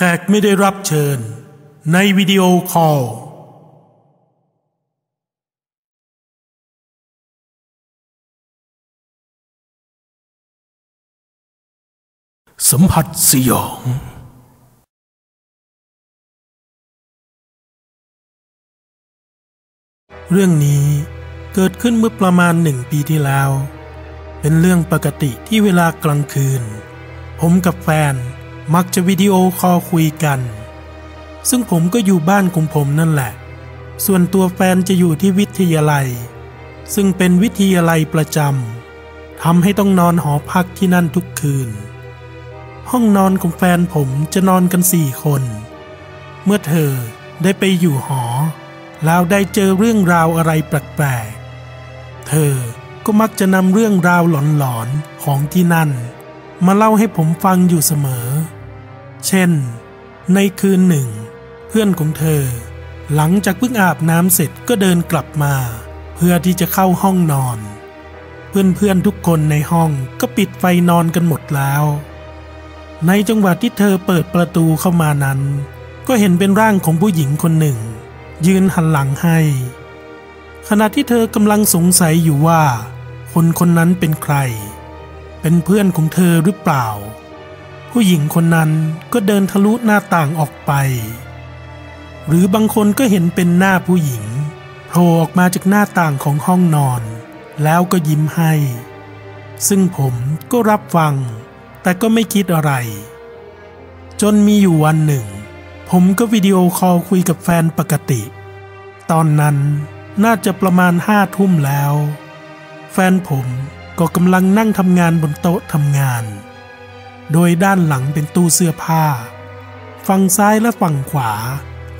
แขกไม่ได้รับเชิญ ในวิดีโอคอล สัมผัสสยอง เรื่องนี้เกิดขึ้นเมื่อประมาณหนึ่งปีที่แล้ว เป็นเรื่องปกติที่เวลากลางคืน ผมกับแฟน มักจะวิดีโอคอลคุยกัน ซึ่งผมก็อยู่บ้านของผมนั่นแหละ ส่วนตัวแฟนจะอยู่ที่วิทยาลัย ซึ่งเป็นวิทยาลัยประจำทำให้ต้องนอนหอพักที่นั่นทุกคืน ห้องนอนของแฟนผมจะนอนกันสี่คน เมื่อเธอได้ไปอยู่หอ แล้วได้เจอเรื่องราวอะไรแปลกๆ เธอก็มักจะนำเรื่องราวหลอนๆของที่นั่น มาเล่าให้ผมฟังอยู่เสมอ เช่น ในคืนหนึ่ง เพื่อนของเธอ หลังจากเพิ่งอาบน้ำเสร็จก็เดินกลับมา เพื่อที่จะเข้าห้องนอน เพื่อนๆทุกคนในห้องก็ปิดไฟนอนกันหมดแล้ว ในจังหวะที่เธอเปิดประตูเข้ามานั้น ก็เห็นเป็นร่างของผู้หญิงคนหนึ่ง ยืนหันหลังให้ ขณะที่เธอกำลังสงสัยอยู่ว่า คนคนนั้นเป็นใคร เป็นเพื่อนของเธอหรือเปล่า ผู้หญิงคนนั้นก็เดินทะลุหน้าต่างออกไป หรือบางคนก็เห็นเป็นหน้าผู้หญิงโผล่ออกมาจากหน้าต่างของห้องนอน แล้วก็ยิ้มให้ ซึ่งผมก็รับฟัง แต่ก็ไม่คิดอะไร จนมีอยู่วันหนึ่ง ผมก็วิดีโอคอลคุยกับแฟนปกติ ตอนนั้นน่าจะประมาณห้าทุ่มแล้ว แฟนผมก็กำลังนั่งทำงานบนโต๊ะทำงาน โดยด้านหลังเป็นตู้เสื้อผ้า ฝั่งซ้ายและฝั่งขวา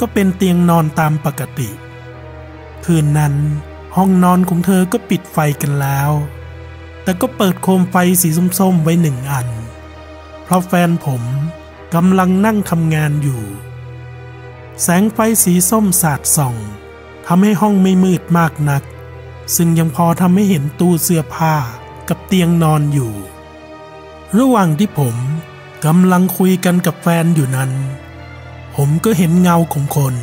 ก็เป็นเตียงนอนตามปกติ คืนนั้นห้องนอนของเธอก็ปิดไฟกันแล้ว แต่ก็เปิดโคมไฟสีส้มๆไว้หนึ่งอัน เพราะแฟนผมกำลังนั่งทำงานอยู่ แสงไฟสีส้มสาดส่องทำให้ห้องไม่มืดมากนัก ซึ่งยังพอทำให้เห็นตู้เสื้อผ้ากับเตียงนอนอยู่ ระหว่างที่ผมกำลังคุยกันกับแฟนอยู่นั้น ผมก็เห็นเงาของคน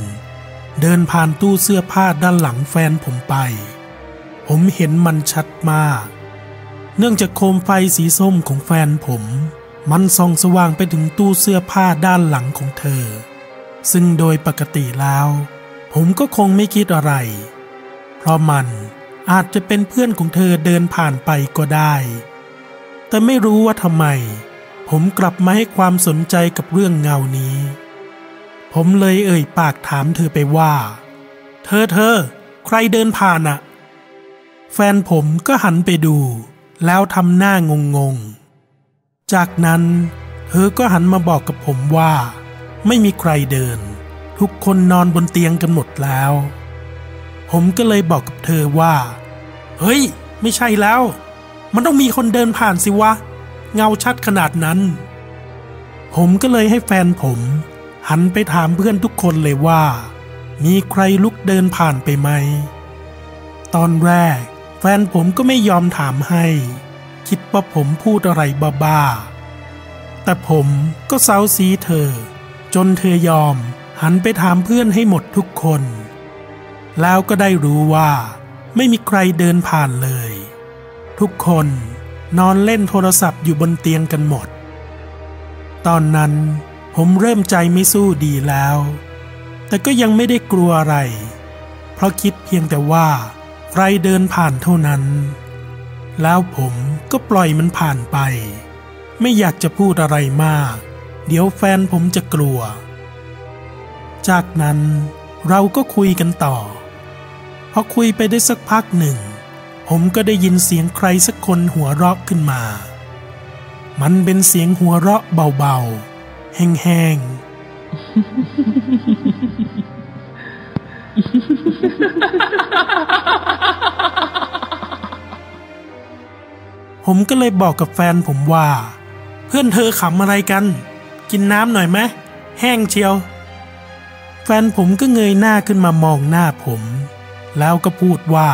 เดินผ่านตู้เสื้อผ้าด้านหลังแฟนผมไป ผมเห็นมันชัดมาก เนื่องจากโคมไฟสีส้มของแฟนผม มันส่องสว่างไปถึงตู้เสื้อผ้าด้านหลังของเธอ ซึ่งโดยปกติแล้ว ผมก็คงไม่คิดอะไร เพราะมันอาจจะเป็นเพื่อนของเธอเดินผ่านไปก็ได้ แต่ไม่รู้ว่าทำไม ผมกลับมาให้ความสนใจกับเรื่องเงานี้ ผมเลยเอ่ยปากถามเธอไปว่า เธอเธอ ใครเดินผ่านอะแฟนผมก็หันไปดู แล้วทำหน้างงงๆจากนั้น เธอก็หันมาบอกกับผมว่า ไม่มีใครเดิน ทุกคนนอนบนเตียงกันหมดแล้ว ผมก็เลยบอกกับเธอว่า เฮ้ย ไม่ใช่แล้ว มันต้องมีคนเดินผ่านสิวะ เงาชัดขนาดนั้น ผมก็เลยให้แฟนผม หันไปถามเพื่อนทุกคนเลยว่า มีใครลุกเดินผ่านไปไหม ตอนแรก แฟนผมก็ไม่ยอมถามให้ คิดว่าผมพูดอะไรบ้าๆ แต่ผมก็เซาซีเธอ จนเธอยอมหันไปถามเพื่อนให้หมดทุกคน แล้วก็ได้รู้ว่า ไม่มีใครเดินผ่านเลย ทุกคนนอนเล่นโทรศัพท์อยู่บนเตียงกันหมด ตอนนั้นผมเริ่มใจไม่สู้ดีแล้ว แต่ก็ยังไม่ได้กลัวอะไร เพราะคิดเพียงแต่ว่าใครเดินผ่านเท่านั้น แล้วผมก็ปล่อยมันผ่านไป ไม่อยากจะพูดอะไรมาก เดี๋ยวแฟนผมจะกลัว จากนั้นเราก็คุยกันต่อ พอคุยไปได้สักพักหนึ่ง ผมก็ได้ยินเสียงใครสักคนหัวเราะขึ้นมา มันเป็นเสียงหัวเราะเบาๆ แห้งๆ ผมก็เลยบอกกับแฟนผมว่า เพื่อนเธอขำอะไรกัน กินน้ำหน่อยไหมแห้งเชียว แฟนผมก็เงยหน้าขึ้นมามองหน้าผม แล้วก็พูดว่า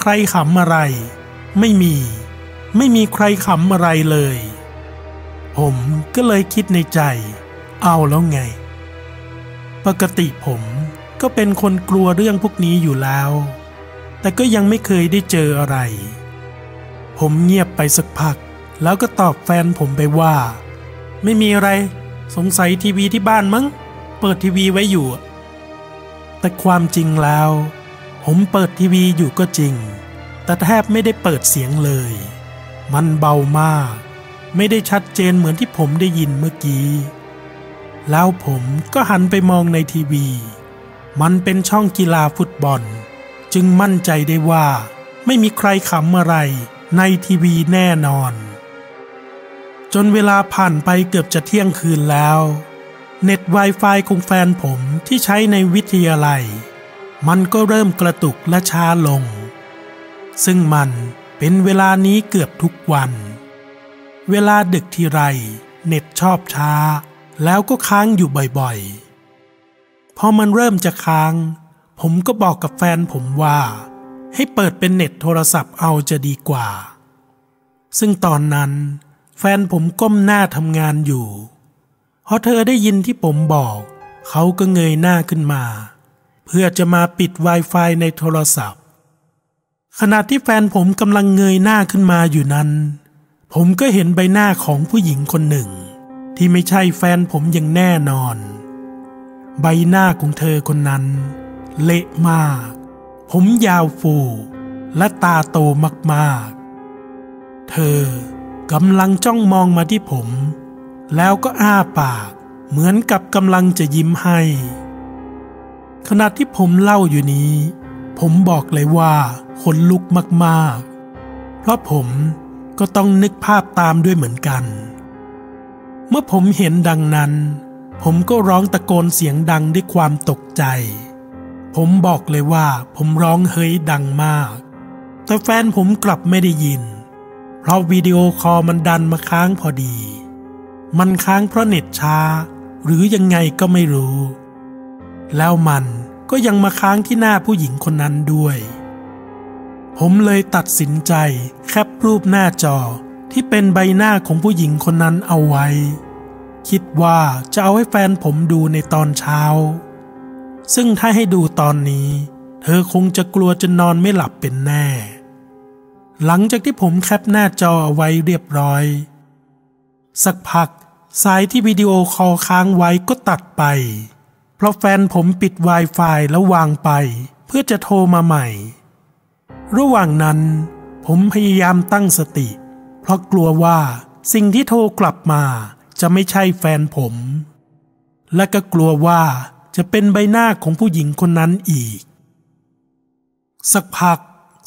ใครขำอะไร ไม่มี ไม่มีใครขำอะไรเลย ผมก็เลยคิดในใจ เอาแล้วไง ปกติผมก็เป็นคนกลัวเรื่องพวกนี้อยู่แล้ว แต่ก็ยังไม่เคยได้เจออะไร ผมเงียบไปสักพัก แล้วก็ตอบแฟนผมไปว่า ไม่มีอะไร สงสัยทีวีที่บ้านมั้ง เปิดทีวีไว้อยู่ แต่ความจริงแล้ว ผมเปิดทีวีอยู่ก็จริง แต่แทบไม่ได้เปิดเสียงเลย มันเบามาก ไม่ได้ชัดเจนเหมือนที่ผมได้ยินเมื่อกี้ แล้วผมก็หันไปมองในทีวี มันเป็นช่องกีฬาฟุตบอล จึงมั่นใจได้ว่า ไม่มีใครขำอะไรในทีวีแน่นอน จนเวลาผ่านไปเกือบจะเที่ยงคืนแล้ว เน็ต Wi-Fi ของแฟนผมที่ใช้ในวิทยาลัย มันก็เริ่มกระตุกและช้าลง ซึ่งมันเป็นเวลานี้เกือบทุกวัน เวลาดึกทีไร เน็ตชอบช้า แล้วก็ค้างอยู่บ่อยๆ พอมันเริ่มจะค้าง ผมก็บอกกับแฟนผมว่า ให้เปิดเป็นเน็ตโทรศัพท์เอาจะดีกว่า ซึ่งตอนนั้นแฟนผมก้มหน้าทำงานอยู่พอเธอได้ยินที่ผมบอก เขาก็เงยหน้าขึ้นมา เพื่อจะมาปิด Wi-Fi ในโทรศัพท์ ขณะที่แฟนผมกำลังเงยหน้าขึ้นมาอยู่นั้น ผมก็เห็นใบหน้าของผู้หญิงคนหนึ่ง ที่ไม่ใช่แฟนผมอย่างแน่นอน ใบหน้าของเธอคนนั้น เละมาก ผมยาวฟูและตาโตมากๆ เธอกำลังจ้องมองมาที่ผม แล้วก็อ้าปากเหมือนกับกำลังจะยิ้มให้ ขณะที่ผมเล่าอยู่นี้ ผมบอกเลยว่าขนลุกมากๆ เพราะผมก็ต้องนึกภาพตามด้วยเหมือนกัน เมื่อผมเห็นดังนั้น ผมก็ร้องตะโกนเสียงดังด้วยความตกใจ ผมบอกเลยว่าผมร้องเฮ้ยดังมาก แต่แฟนผมกลับไม่ได้ยิน เพราะวิดีโอคอลมันดันมาค้างพอดี มันค้างเพราะเน็ตช้า หรือยังไงก็ไม่รู้ แล้วมันก็ยังมาค้างที่หน้าผู้หญิงคนนั้นด้วย ผมเลยตัดสินใจแคปรูปหน้าจอที่เป็นใบหน้าของผู้หญิงคนนั้นเอาไว้ คิดว่าจะเอาให้แฟนผมดูในตอนเช้า ซึ่งถ้าให้ดูตอนนี้ เธอคงจะกลัวจนนอนไม่หลับเป็นแน่ หลังจากที่ผมแคปหน้าจอเอาไว้เรียบร้อย สักพักสายที่วิดีโอคอลค้างไว้ก็ตัดไป เพราะแฟนผมปิด Wi-Fi แล้ววางไป เพื่อจะโทรมาใหม่ ระหว่างนั้น ผมพยายามตั้งสติ เพราะกลัวว่าสิ่งที่โทรกลับมาจะไม่ใช่แฟนผม และก็กลัวว่าจะเป็นใบหน้าของผู้หญิงคนนั้นอีก สักพัก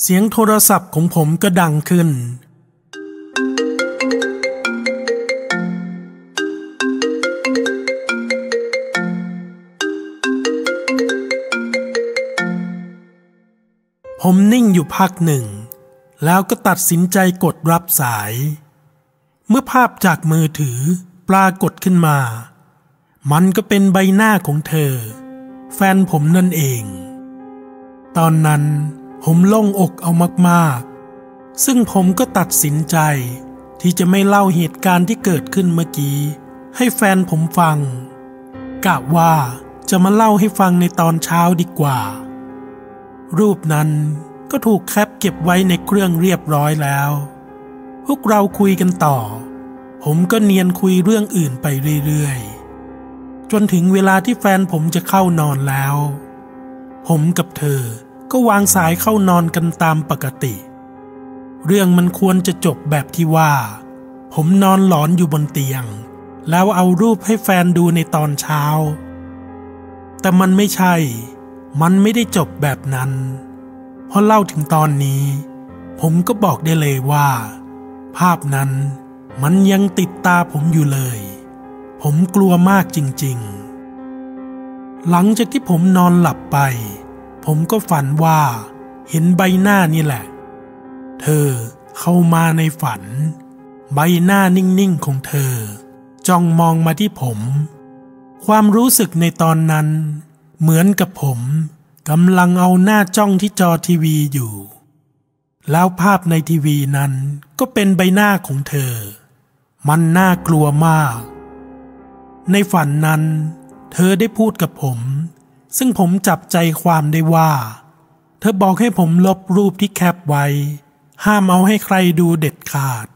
เสียงโทรศัพท์ของผมก็ดังขึ้น ผมนิ่งอยู่พักหนึ่ง แล้วก็ตัดสินใจกดรับสาย เมื่อภาพจากมือถือปรากฏขึ้นมา มันก็เป็นใบหน้าของเธอ แฟนผมนั่นเอง ตอนนั้นผมโล่งอกเอามากๆ ซึ่งผมก็ตัดสินใจที่จะไม่เล่าเหตุการณ์ที่เกิดขึ้นเมื่อกี้ ให้แฟนผมฟัง กะว่าจะมาเล่าให้ฟังในตอนเช้าดีกว่า รูปนั้นก็ถูกแคปเก็บไว้ในเครื่องเรียบร้อยแล้ว พวกเราคุยกันต่อ ผมก็เนียนคุยเรื่องอื่นไปเรื่อยๆ จนถึงเวลาที่แฟนผมจะเข้านอนแล้ว ผมกับเธอก็วางสายเข้านอนกันตามปกติ เรื่องมันควรจะจบแบบที่ว่า ผมนอนหลอนอยู่บนเตียง แล้วเอารูปให้แฟนดูในตอนเช้า แต่มันไม่ใช่ มันไม่ได้จบแบบนั้น เพราะเล่าถึงตอนนี้ ผมก็บอกได้เลยว่า ภาพนั้นมันยังติดตาผมอยู่เลย ผมกลัวมากจริง ๆ หลังจากที่ผมนอนหลับไป ผมก็ฝันว่า เห็นใบหน้านี่แหละ เธอเข้ามาในฝัน ใบหน้านิ่งๆของเธอ จ้องมองมาที่ผม ความรู้สึกในตอนนั้น เหมือนกับผมกำลังเอาหน้าจ้องที่จอทีวีอยู่ แล้วภาพในทีวีนั้นก็เป็นใบหน้าของเธอ มันน่ากลัวมาก ในฝันนั้น เธอได้พูดกับผม ซึ่งผมจับใจความได้ว่า เธอบอกให้ผมลบรูปที่แคปไว้ ห้ามเอาให้ใครดูเด็ดขาด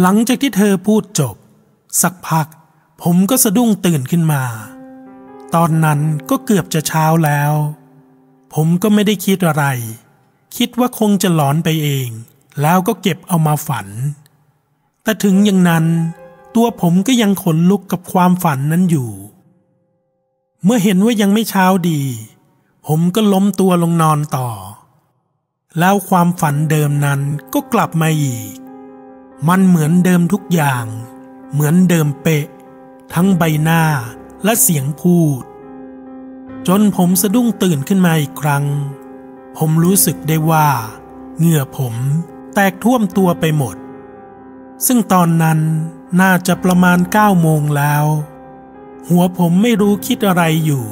หลังจากที่เธอพูดจบ สักพัก ผมก็สะดุ้งตื่นขึ้นมา ตอนนั้นก็เกือบจะเช้าแล้ว ผมก็ไม่ได้คิดอะไร คิดว่าคงจะหลอนไปเอง แล้วก็เก็บเอามาฝัน แต่ถึงอย่างนั้น ตัวผมก็ยังขนลุกกับความฝันนั้นอยู่ เมื่อเห็นว่ายังไม่เช้าดี ผมก็ล้มตัวลงนอนต่อ แล้วความฝันเดิมนั้นก็กลับมาอีก มันเหมือนเดิมทุกอย่าง เหมือนเดิมเป๊ะ ทั้งใบหน้า และเสียงพูด จนผมสะดุ้งตื่นขึ้นมาอีกครั้ง ผมรู้สึกได้ว่าเหงื่อผมแตกท่วมตัวไปหมด ซึ่งตอนนั้นน่าจะประมาณเก้าโมงแล้ว หัวผมไม่รู้คิดอะไรอยู่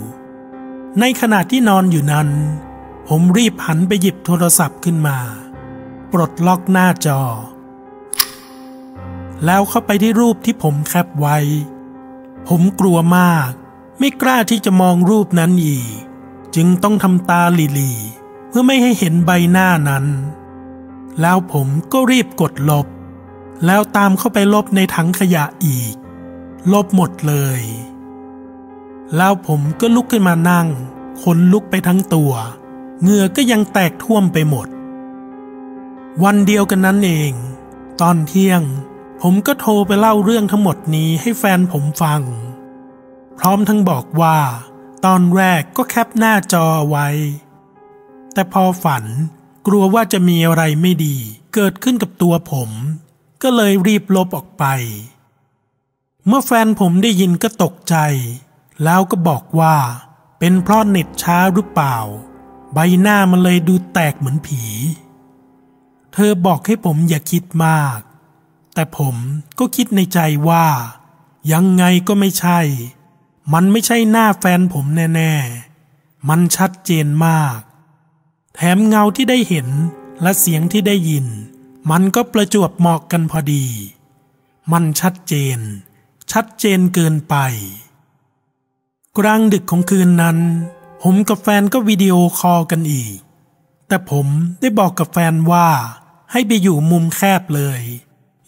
ในขณะที่นอนอยู่นั้น ผมรีบหันไปหยิบโทรศัพท์ขึ้นมา ปลดล็อกหน้าจอ แล้วเข้าไปที่รูปที่ผมแคปไว้ ผมกลัวมาก ไม่กล้าที่จะมองรูปนั้นอีก จึงต้องทำตาหลีๆเพื่อไม่ให้เห็นใบหน้านั้น แล้วผมก็รีบกดลบ แล้วตามเข้าไปลบในถังขยะอีก ลบหมดเลย แล้วผมก็ลุกขึ้นมานั่งขนลุกไปทั้งตัวเหงื่อก็ยังแตกท่วมไปหมด วันเดียวกันนั้นเอง ตอนเที่ยง ผมก็โทรไปเล่าเรื่องทั้งหมดนี้ให้แฟนผมฟัง พร้อมทั้งบอกว่า ตอนแรกก็แคปหน้าจอไว้ แต่พอฝันกลัวว่าจะมีอะไรไม่ดี เกิดขึ้นกับตัวผม ก็เลยรีบลบออกไป เมื่อแฟนผมได้ยินก็ตกใจ แล้วก็บอกว่า เป็นเพราะเน็ตช้าหรือเปล่า ใบหน้ามันเลยดูแตกเหมือนผี เธอบอกให้ผมอย่าคิดมาก แต่ผมก็คิดในใจว่า ยังไงก็ไม่ใช่ มันไม่ใช่หน้าแฟนผมแน่ ๆ มันชัดเจนมาก แถมเงาที่ได้เห็นและเสียงที่ได้ยิน มันก็ประจวบเหมาะกันพอดี มันชัดเจน ชัดเจนเกินไป กลางดึกของคืนนั้น ผมกับแฟนก็วิดีโอคอลกันอีก แต่ผมได้บอกกับแฟนว่าให้ไปอยู่มุมแคบเลย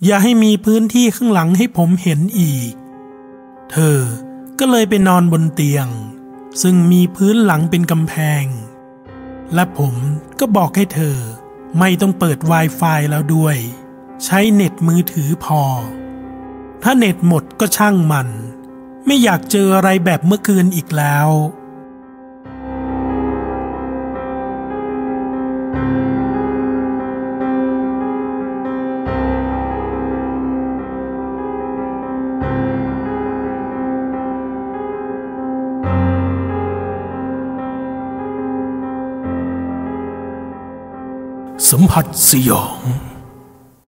อย่าให้มีพื้นที่ข้างหลังให้ผมเห็นอีก เธอก็เลยไปนอนบนเตียง ซึ่งมีพื้นหลังเป็นกำแพง และผมก็บอกให้เธอไม่ต้องเปิด Wi-Fi แล้วด้วย ใช้เน็ตมือถือพอ ถ้าเน็ตหมดก็ช่างมัน ไม่อยากเจออะไรแบบเมื่อคืนอีกแล้ว สัมผัสสยอง